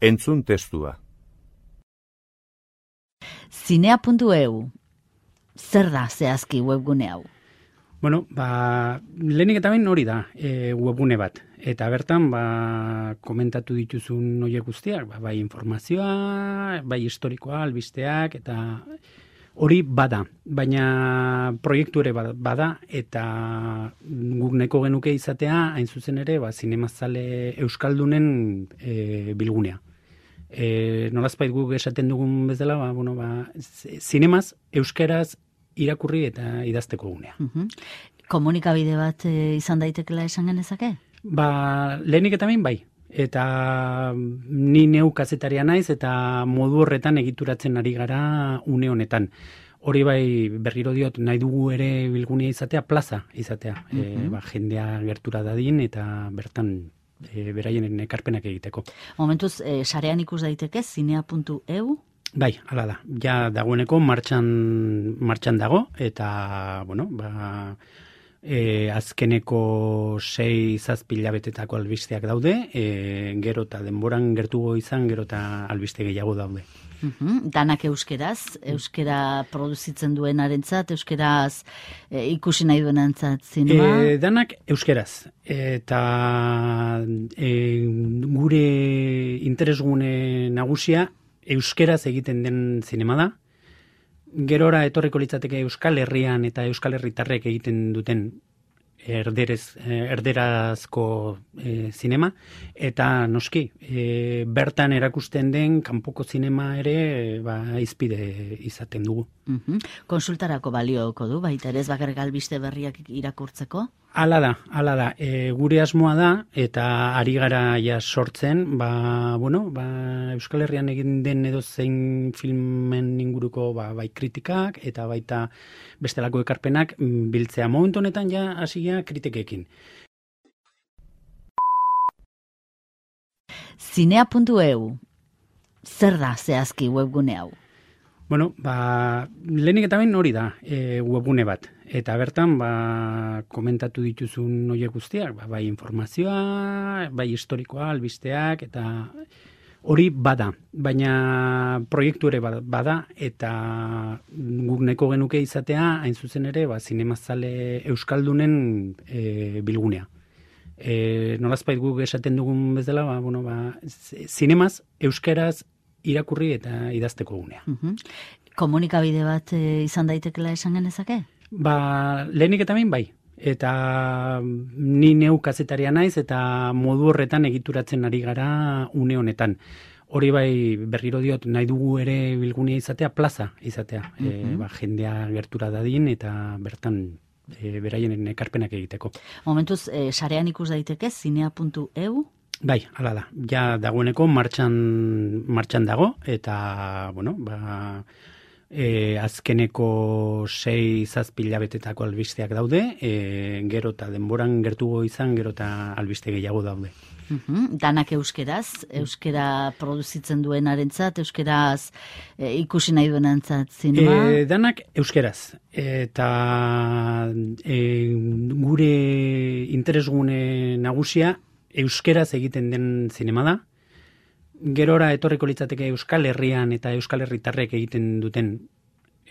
Entzun testua. Zinea.eu Zer da zehazki webgune hau? Bueno, ba, lehenik eta behin hori da e, webgune bat. Eta bertan, ba, komentatu dituzun oie guztiak, ba, bai informazioa, bai historikoa, albisteak, eta hori bada. Baina proiektu ere bada, eta guk neko genuke izatea, hain zuzen ere, ba, zinemazale Euskaldunen e, bilgunea e, nolazpait guk esaten dugun bezala, ba, bueno, ba, zinemaz, euskeraz, irakurri eta idazteko gunea. Komunikabide bat e, izan daitekela esan genezake? Ba, lehenik eta bain bai. Eta ni neu kazetaria naiz eta modu horretan egituratzen ari gara une honetan. Hori bai berriro diot nahi dugu ere bilgunea izatea plaza izatea. Mm ba, jendea gertura dadin eta bertan e, beraien ekarpenak egiteko. Momentuz, e, sarean ikus daiteke, zinea.eu? Bai, hala da. Ja dagoeneko martxan, martxan dago, eta, bueno, ba, e, azkeneko sei zazpila betetako albisteak daude, e, gero eta denboran gertugo izan, gero eta albiste gehiago daude. Uhum, danak euskeraz, euskera produzitzen duenarentzat, euskeraz e, ikusi nahi duenantzat zinema? E, danak euskeraz. Eta e, gure interesgune nagusia euskeraz egiten den zinema da. Gerora etorriko litzateke Euskal Herrian eta Euskal Herritarrek egiten duten erderez, erderazko e, zinema, eta noski, e, bertan erakusten den kanpoko zinema ere ba, izpide izaten dugu. Mm Konsultarako balioko du, baita ere ez bakar galbiste berriak irakurtzeko? Hala da, hala da. E, gure asmoa da, eta ari gara ja sortzen, ba, bueno, ba, Euskal Herrian egin den edo zein filmen inguruko ba, bai kritikak, eta baita bestelako ekarpenak mm, biltzea momentu honetan ja hasia kritikekin. Zinea.eu Zer da zehazki webgune hau? Bueno, ba, lehenik eta behin hori da e, webgune bat. Eta bertan, ba, komentatu dituzun oie guztiak, ba, bai informazioa, bai historikoa, albisteak, eta hori bada. Baina proiektu ere bada, eta guk neko genuke izatea, hain zuzen ere, ba, zinemazale Euskaldunen e, bilgunea. E, nolazpait guk esaten dugun bezala, ba, bueno, ba, zinemaz, euskeraz, irakurri eta idazteko gunea. Komunikabide bat e, izan daitekela esan genezake? Ba, lehenik eta bain bai. Eta ni neu kazetaria naiz eta modu horretan egituratzen ari gara une honetan. Hori bai berriro diot nahi dugu ere bilgunea izatea plaza izatea. E, ba, jendea gertura dadin eta bertan e, beraien ekarpenak egiteko. Momentuz, e, sarean ikus daiteke, zinea.eu? Bai, hala da. Ja dagoeneko martxan, martxan dago, eta, bueno, ba, e, azkeneko sei zazpila betetako albisteak daude, e, gero eta denboran gertugo izan, gero eta albiste gehiago daude. Mhm, danak euskeraz, euskera produzitzen duenarentzat, euskeraz e, ikusi nahi duenantzat zinema? E, danak euskeraz. Eta e, gure interesgune nagusia euskeraz egiten den zinema da. Gerora etorriko litzateke Euskal Herrian eta Euskal Herritarrek egiten duten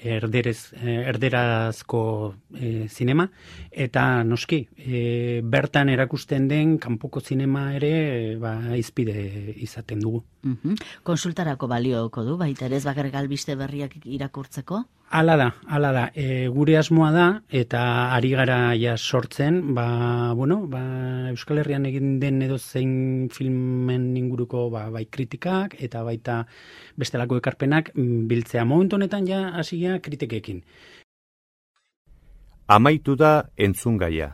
erderez, eh, erderazko e, zinema, eta noski, e, bertan erakusten den kanpoko zinema ere ba, izpide izaten dugu. Mm Konsultarako balioko du, baita ere ez bakarrik albiste berriak irakurtzeko? Hala da, hala da. E, gure asmoa da eta ari gara ja sortzen, ba, bueno, ba, Euskal Herrian egin den edo zein filmen inguruko ba, bai kritikak eta baita bestelako ekarpenak mm, biltzea momentu honetan ja hasia kritikekin. Amaitu da entzungaia.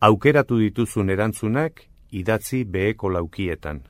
Aukeratu dituzun erantzunak idatzi beheko laukietan.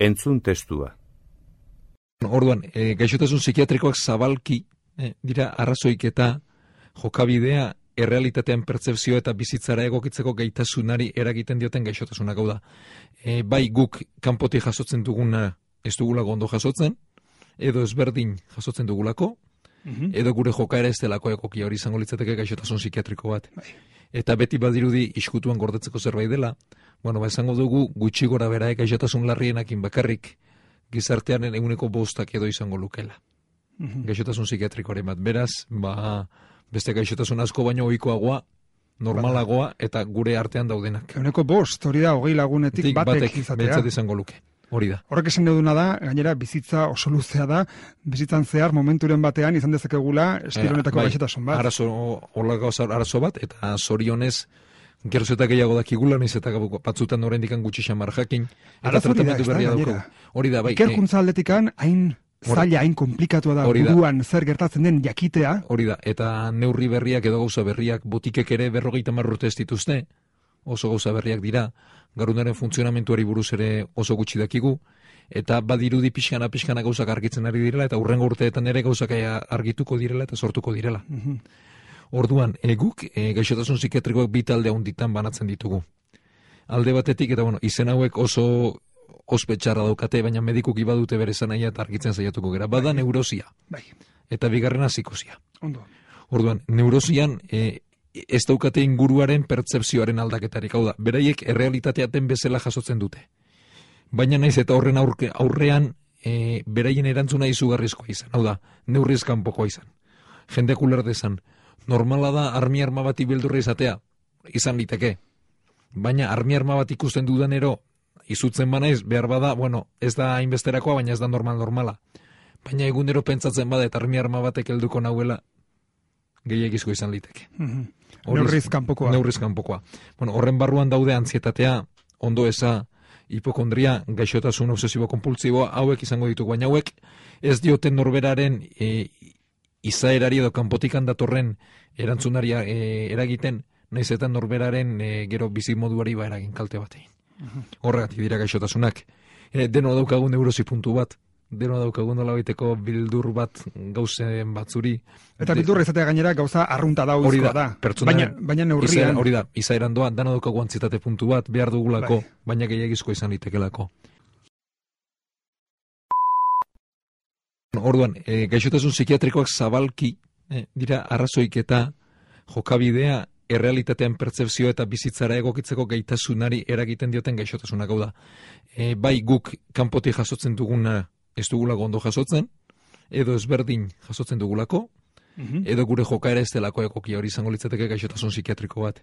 Entzun testua. Orduan, e, gaixotasun psikiatrikoak zabalki e, dira arrazoik eta jokabidea errealitatean pertsepzio eta bizitzara egokitzeko gaitasunari eragiten dioten gaixotasunak hau da. E, bai guk kanpoti jasotzen duguna ez dugulako ondo jasotzen, edo ezberdin jasotzen dugulako, mhm. edo gure jokaera ez delako egokia hori izango litzateke gaixotasun psikiatriko bat. Bai. Eta beti badirudi iskutuan gordetzeko zerbait dela, bueno, ba, esango dugu gutxi gora bera gaixotasun larrienakin bakarrik gizartearen eguneko bostak edo izango lukela. Mm -hmm. Gaixotasun psikiatrikoaren bat. Beraz, ba, beste gaixotasun asko baino ohikoagoa normalagoa eta gure artean daudenak. Eguneko bost, hori da, hogei lagunetik batek, batek izatea. izango luke. Hori da. Horrek esan duduna da, gainera bizitza oso luzea da, bizitzan zehar momenturen batean izan dezakegula espironetako e, bai, gaixotasun bat. Arazo, arazo bat, eta zorionez, Gero zeta gehiago dakigula, niz eta batzutan oraindik gutxi xamar jakin. Eta tratamendu berria dauko. Hori da, bai. Ikerkuntza eh, atletikan, hain zaila, hain komplikatua da, buruan zer gertatzen den jakitea. Hori da, eta neurri berriak edo gauza berriak botikek ere berrogeita marrurte ez dituzte, oso gauza berriak dira, garunaren funtzionamentuari buruz ere oso gutxi dakigu, eta badirudi pixkana pixkana gauzak argitzen ari direla, eta urrengo urteetan ere gauzak argituko direla eta sortuko direla. Mhm. Orduan, eguk e, gaixotasun psikiatrikoak bi talde handitan banatzen ditugu. Alde batetik, eta bueno, izen hauek oso ospetxarra daukate, baina medikuk ibadute bere zanaia eta argitzen saiatuko gera. Bada neurosia. Bai. Eta bigarrena psikosia. Ondo. Orduan, neurosian e, ez daukate inguruaren pertsepzioaren aldaketarik. Hau da, beraiek errealitateaten bezala jasotzen dute. Baina naiz eta horren aurke, aurrean e, beraien erantzuna izugarrizkoa izan. Hau da, neurriz kanpokoa izan. Jende kuler dezan, normala da armi arma bat ibeldurra izatea, izan liteke. Baina armi arma bat ikusten dudanero, izutzen banaiz, behar bada, bueno, ez da hainbesterakoa, baina ez da normal normala. Baina egunero pentsatzen bada eta armi arma batek helduko nahuela, gehiagizko izan liteke. Mhm. Horiz- Neurriz kanpokoa. Neurriz kanpokoa. Bueno, horren barruan daude antzietatea, ondo eza, hipokondria, gaixotasun obsesibo kompultsiboa, hauek izango ditugu, baina hauek ez dioten norberaren e, izaerari edo kanpotikan datorren erantzunari e, eragiten, naiz eta norberaren e, gero bizimoduari ba eragin kalte batein. Horregatik dira gaixotasunak. E, deno daukagu neurosi puntu bat, deno daukagu nola baiteko bildur bat gauzen batzuri. Eta bildurra izatea gainera gauza arrunta da hori da. da, Baina, baina izaeran, neurrian. hori da, izaeran doa, dana daukagu antzitate puntu bat, behar dugulako, Bai. baina gehiagizko izan litekelako. Orduan, e, gaixotasun psikiatrikoak zabalki e, dira arrazoik eta jokabidea errealitatean pertsepzio eta bizitzara egokitzeko gaitasunari eragiten dioten gaixotasunak hau da. E, bai guk kanpotik jasotzen duguna ez dugulako ondo jasotzen, edo ezberdin jasotzen dugulako, Mhm. edo gure jokaera ez delako egokia hori izango litzateke gaixotasun psikiatriko bat.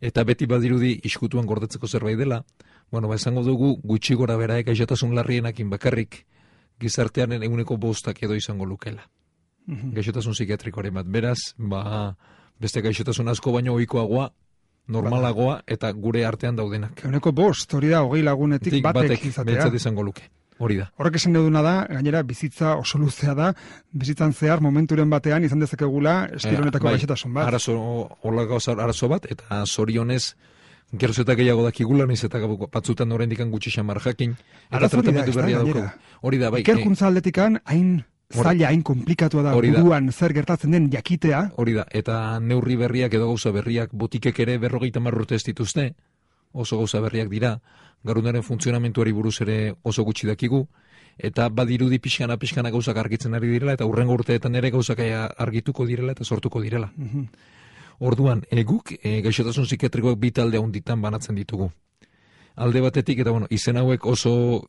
Eta beti badirudi iskutuan gordetzeko zerbait dela, bueno, ba esango dugu gutxi gora bera eh, gaixotasun larrienakin bakarrik gizartearen eguneko bostak edo izango lukela. Mhm. Gaixotasun psikiatrikoaren bat. Beraz, ba, beste gaixotasun asko baino ohikoagoa, normalagoa eta gure artean daudenak. Euneko bost, hori da, hogei lagunetik Tik batek, izatea. behintzat izango luke. Hori da. Horrek esan duduna da, gainera bizitza oso luzea da, bizitzan zehar momenturen batean izan dezakegula estilonetako Eh, bai, gaixotasun bat. Arazo, hola arazo bat, eta zorionez, geroz eta gehiago dakigula, niz eta batzutan oraindik gutxi xamar jakin, eta da, tratamendu da, berria daukagu. Hori da, bai, eh, Ikerkuntza aldetikan, hain zaila, hain komplikatua da, Hori da. buruan zer gertatzen den jakitea, hori da, eta neurri berriak edo gauza berriak botikek ere berrogeita marrurte ez dituzte, oso gauza berriak dira, garunaren funtzionamentuari buruz ere oso gutxi dakigu, eta badirudi pixkana pixkana gauzak argitzen ari direla, eta urrengo urteetan ere gauzak eh, argituko direla eta sortuko direla. Mhm. Orduan, eguk e, gaixotasun psikiatrikoak bi talde handitan banatzen ditugu. Alde batetik, eta bueno, izen hauek oso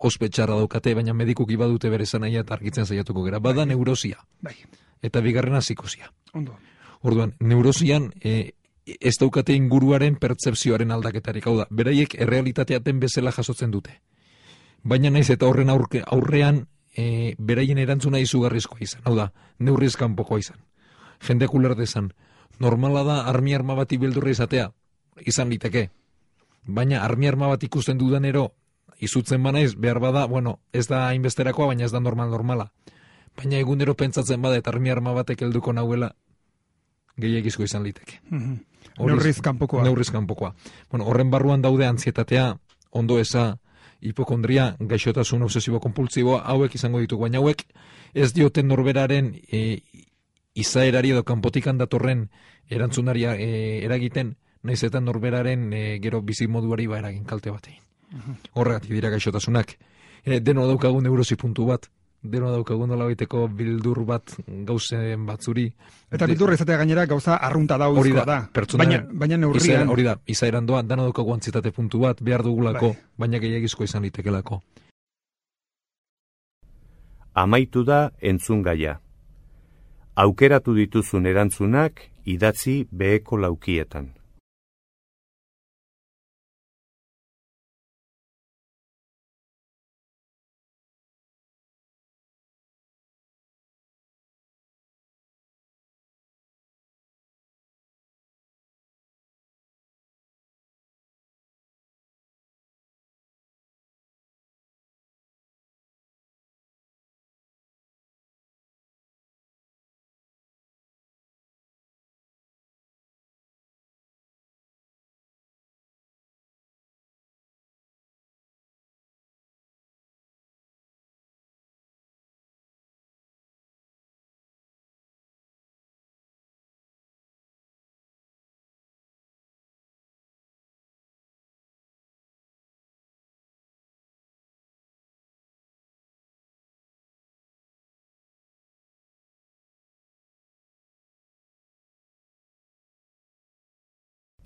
ospetxarra daukate, baina medikuk ibadute bere zanaia eta argitzen saiatuko gera. Bada neurosia, bai, eta bigarrena psikosia. ondo. Orduan, neurosian e, ez daukate inguruaren pertsepzioaren aldaketarik, hau da, beraiek errealitateaten bezala jasotzen dute. Baina naiz eta horren aurke, aurrean e, beraien erantzuna izugarrizkoa izan, hau da, neurriz kanpokoa izan. Jende kuler dezan, normala da armi arma bat ibeldurra izatea, izan liteke. Baina armi arma bat ikusten dudanero, izutzen banaiz, behar bada, bueno, ez da hainbesterakoa, baina ez da normal normala. Baina egunero pentsatzen bada eta armi arma batek helduko nahuela, gehiagizko izan liteke. Mhm. Horiz- Neurriz kanpokoa. Neurriz kanpokoa. Bueno, horren barruan daude antzietatea, ondo eza, hipokondria, gaixotasun obsesibo kompultsiboa, hauek izango ditugu, baina hauek ez dioten norberaren e, izaerari edo kanpotikan datorren erantzunari e, eragiten, naiz eta norberaren e, gero bizimoduari ba eragin kalte batein. Horregatik dira gaixotasunak. E, deno daukagu neurosi puntu bat, deno daukagu nola baiteko bildur bat gauzen batzuri. Eta bildurra izatea gainera gauza arrunta da Hori da. da, pertsona, Baina, baina neurrian. izaeran, hori da, izaeran doa, dana daukagu antzitate puntu bat, behar dugulako, Bai. baina gehiagizko izan litekelako. Amaitu da entzun gaia. Aukeratu dituzun erantzunak idatzi beheko laukietan.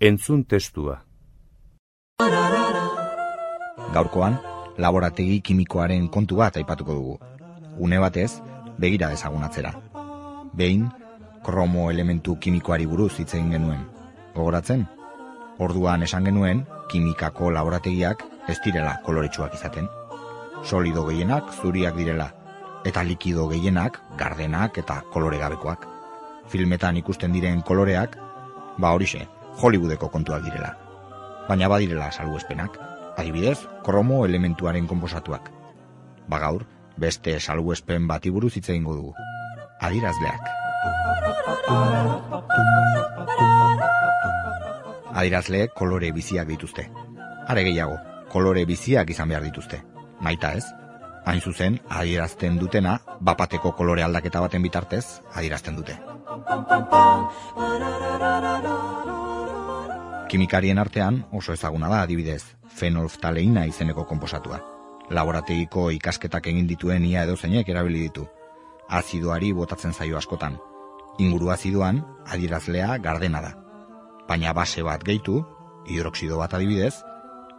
Entzun testua. Gaurkoan, laborategi kimikoaren kontu bat aipatuko dugu. Une batez, begira dezagunatzera. Behin, kromo elementu kimikoari buruz hitz egin genuen. Gogoratzen? Orduan esan genuen, kimikako laborategiak ez direla koloretsuak izaten. Solido gehienak zuriak direla, eta likido gehienak gardenak eta koloregabekoak. Filmetan ikusten diren koloreak, ba horixe, Hollywoodeko kontuak direla. Baina badirela salbuespenak, adibidez, kromo elementuaren konposatuak. Bagaur, beste salbuespen bati buruz hitz egingo dugu. Adirazleak. Adirazleek kolore biziak dituzte. Are gehiago, kolore biziak izan behar dituzte. Maita ez? Hain zuzen, adirazten dutena, bapateko kolore aldaketa baten bitartez, adirazten dute kimikarien artean oso ezaguna da adibidez, fenolftaleina izeneko konposatua. Laborategiko ikasketak egin dituen ia edo zeinek erabili ditu. Azidoari botatzen zaio askotan. Inguru azidoan, adirazlea gardena da. Baina base bat gehitu, hidroksido bat adibidez,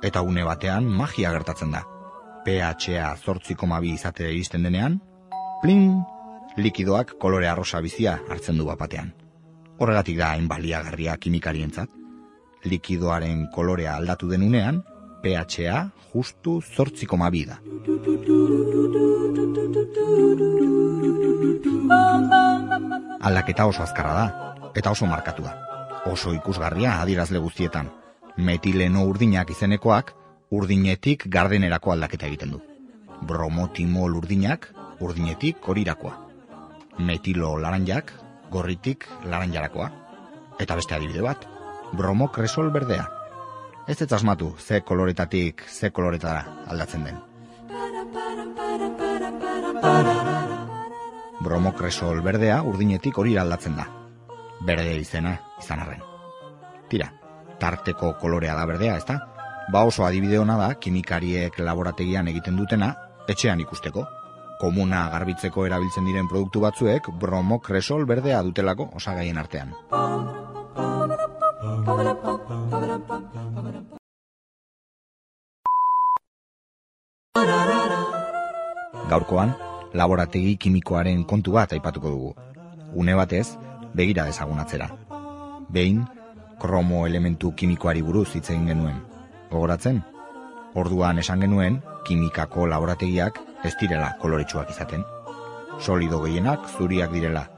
eta une batean magia gertatzen da. pH-a zortziko mabi izatea iristen denean, plin, likidoak kolore arrosa bizia hartzen du bapatean. Horregatik da hain baliagarria kimikarientzat likidoaren kolorea aldatu denunean, pH-a justu zortziko mabida. Aldaketa oso azkarra da, eta oso markatua. Oso ikusgarria adirazle guztietan. Metileno urdinak izenekoak, urdinetik gardenerako aldaketa egiten du. Bromotimol urdinak, urdinetik korirakoa. Metilo laranjak, gorritik laranjarakoa. Eta beste adibide bat, bromo kresol berdea. Ez ez asmatu, ze koloretatik, ze koloretara aldatzen den. Bromo kresol berdea urdinetik hori aldatzen da. Berde izena, izan arren. Tira, tarteko kolorea da berdea, ezta? Ba oso adibide hona da, kimikariek laborategian egiten dutena, etxean ikusteko. Komuna garbitzeko erabiltzen diren produktu batzuek, bromo kresol berdea dutelako osagaien artean. Gaurkoan, laborategi kimikoaren kontu bat aipatuko dugu. Une batez, begira dezagunatzera. Behin, kromo elementu kimikoari buruz hitz egin genuen. Gogoratzen? Orduan esan genuen, kimikako laborategiak ez direla koloretsuak izaten. Solido gehienak zuriak direla,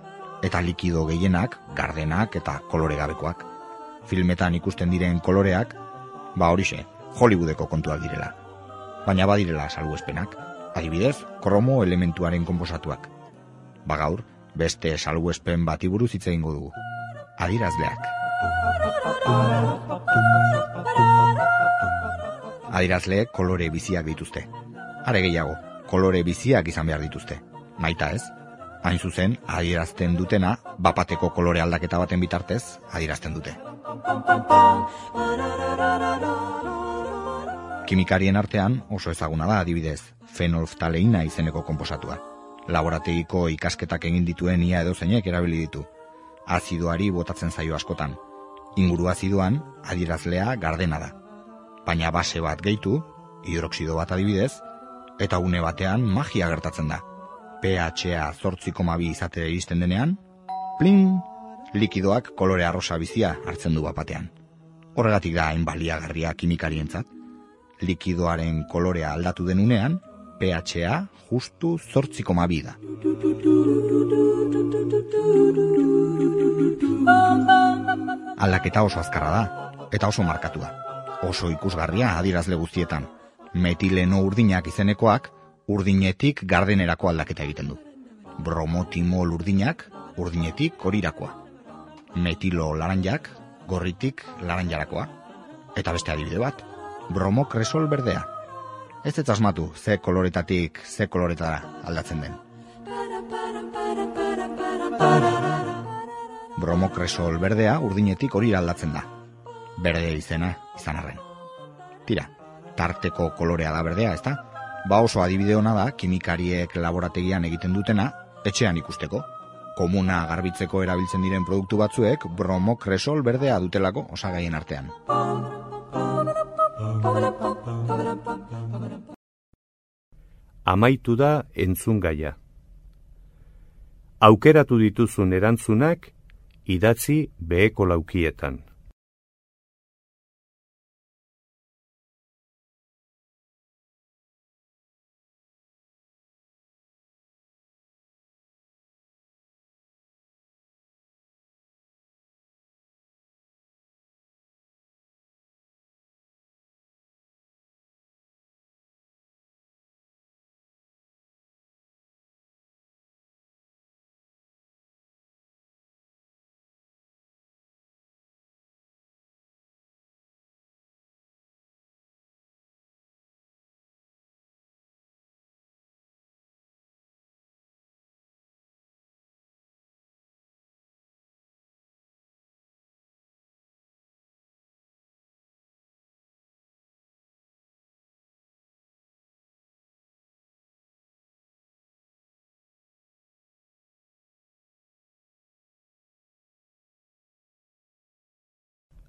eta likido gehienak gardenak eta koloregabekoak filmetan ikusten diren koloreak, ba horixe, Hollywoodeko kontuak direla. Baina badirela salbuespenak, adibidez, kromo elementuaren konposatuak. Ba gaur, beste salbuespen bati buruz hitz egingo dugu. Adirazleak. Adirazleek kolore biziak dituzte. Are gehiago, kolore biziak izan behar dituzte. Maita ez? Hain zuzen, adierazten dutena, bapateko kolore aldaketa baten bitartez, adierazten dute. Kimikarien artean oso ezaguna da adibidez, fenolftaleina izeneko konposatua. Laborategiko ikasketak egin dituen ia edo zeinek erabili ditu. Azidoari botatzen zaio askotan. Inguru azidoan, adierazlea gardena da. Baina base bat gehitu, hidroksido bat adibidez, eta une batean magia gertatzen da. pH-a zortzi bi izate iristen denean, plin, likidoak kolore arrosa bizia hartzen du bapatean. Horregatik da hain baliagarria kimikarientzat. Likidoaren kolorea aldatu den unean, pH-a justu zortzi bi da. Aldaketa oso azkarra da, eta oso markatua. Oso ikusgarria adirazle guztietan. Metileno urdinak izenekoak, urdinetik gardenerako aldaketa egiten du. Bromotimol urdinak, urdinetik korirakoa. Metilo laranjak, gorritik laranjarakoa. Eta beste adibide bat, bromokresol berdea. Ez ez asmatu, ze koloretatik, ze koloretara aldatzen den. Bromokresol berdea urdinetik hori aldatzen da. Berde izena, izan arren. Tira, tarteko kolorea da berdea, ezta? Ba oso adibide hona da, kimikariek laborategian egiten dutena, etxean ikusteko. Komuna garbitzeko erabiltzen diren produktu batzuek, bromokresol berdea dutelako osagaien artean. Amaitu da entzun gaia. Aukeratu dituzun erantzunak idatzi beheko laukietan.